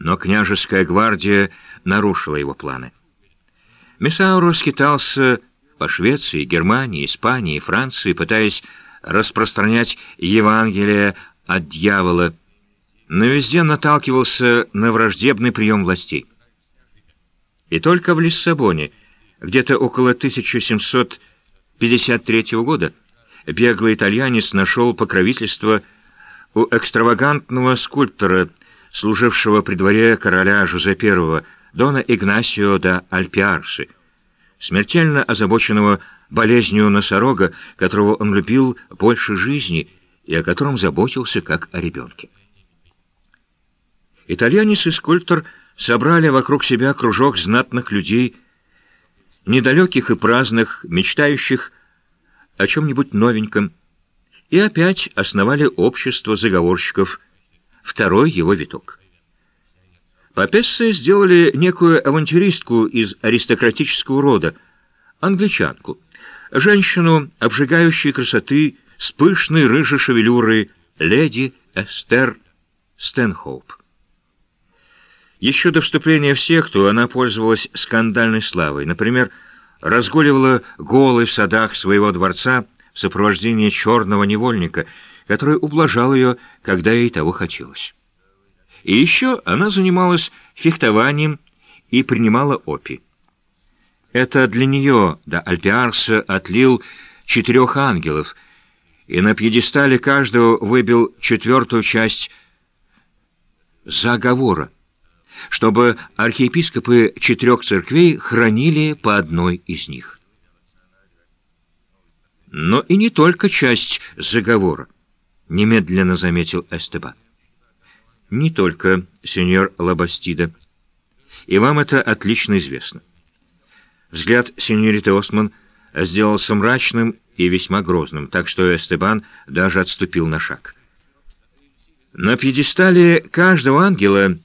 Но княжеская гвардия нарушила его планы. Мессауро скитался по Швеции, Германии, Испании, Франции, пытаясь распространять Евангелие от дьявола, но везде наталкивался на враждебный прием властей. И только в Лиссабоне, где-то около 1753 года, беглый итальянец нашел покровительство у экстравагантного скульптора, служившего при дворе короля Жозе I, Дона Игнасио да Альпиарсы, смертельно озабоченного болезнью носорога, которого он любил больше жизни и о котором заботился как о ребенке. Итальянец и скульптор собрали вокруг себя кружок знатных людей, недалеких и праздных, мечтающих о чем-нибудь новеньком, и опять основали общество заговорщиков, второй его виток. Папессы сделали некую авантюристку из аристократического рода, англичанку, женщину обжигающей красоты с пышной рыжей шевелюрой леди Эстер Стэнхоуп. Еще до вступления в секту она пользовалась скандальной славой. Например, разгуливала голой в садах своего дворца в сопровождении черного невольника, который ублажал ее, когда ей того хотелось. И еще она занималась фехтованием и принимала опи. Это для нее до Альпиарса отлил четырех ангелов, и на пьедестале каждого выбил четвертую часть заговора, чтобы архиепископы четырех церквей хранили по одной из них. Но и не только часть заговора, немедленно заметил Эстебан. Не только, сеньор Лабастида. И вам это отлично известно. Взгляд сеньориты Осман сделался мрачным и весьма грозным, так что Эстебан даже отступил на шаг. На пьедестале каждого ангела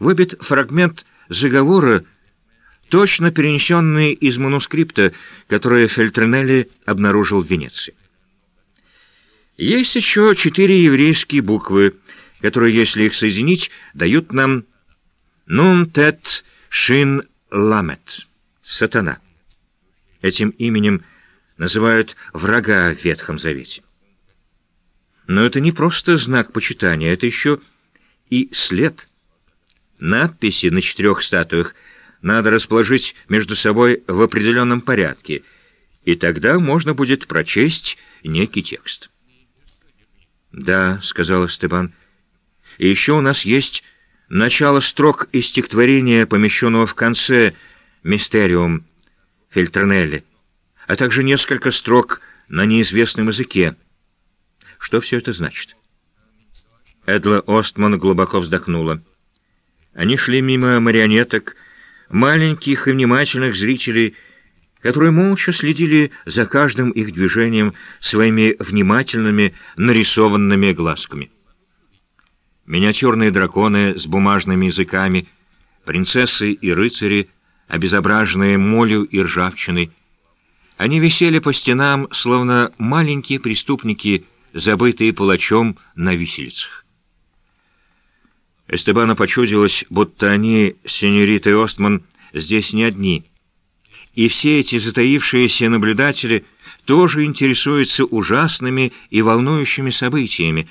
выбит фрагмент заговора, точно перенесенный из манускрипта, который Фельтренелли обнаружил в Венеции. Есть еще четыре еврейские буквы, которые, если их соединить, дают нам «Нун тет шин ламет» — «сатана». Этим именем называют врага в Ветхом Завете. Но это не просто знак почитания, это еще и след. Надписи на четырех статуях надо расположить между собой в определенном порядке, и тогда можно будет прочесть некий текст. «Да», — сказал Степан, — «и еще у нас есть начало строк из стихотворения, помещенного в конце «Мистериум» Фильтронелли, а также несколько строк на неизвестном языке. Что все это значит?» Эдла Остман глубоко вздохнула. Они шли мимо марионеток, маленьких и внимательных зрителей, которые молча следили за каждым их движением своими внимательными нарисованными глазками. Миниатюрные драконы с бумажными языками, принцессы и рыцари, обезображенные молью и ржавчиной, они висели по стенам, словно маленькие преступники, забытые палачом на виселицах. Эстебану почудилось, будто они с сеньоритой Остман здесь не одни. И все эти затаившиеся наблюдатели тоже интересуются ужасными и волнующими событиями,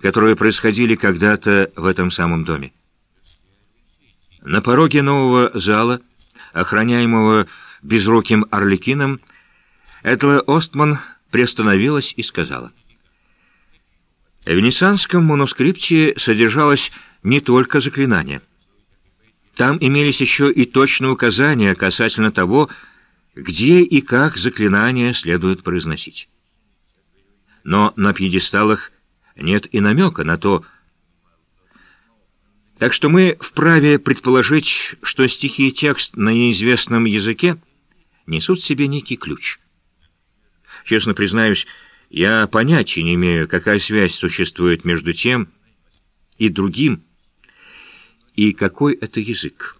которые происходили когда-то в этом самом доме. На пороге нового зала, охраняемого безруким орликином, Этла Остман приостановилась и сказала. В венецианском манускрипте содержалось не только заклинания. Там имелись еще и точные указания касательно того, где и как заклинания следует произносить. Но на пьедесталах нет и намека на то, так что мы вправе предположить, что стихи и текст на неизвестном языке несут в себе некий ключ. Честно признаюсь, я понятия не имею, какая связь существует между тем и другим, и какой это язык.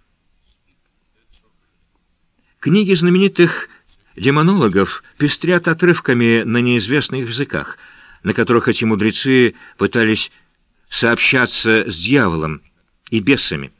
Книги знаменитых демонологов пестрят отрывками на неизвестных языках, на которых эти мудрецы пытались сообщаться с дьяволом, и бесами.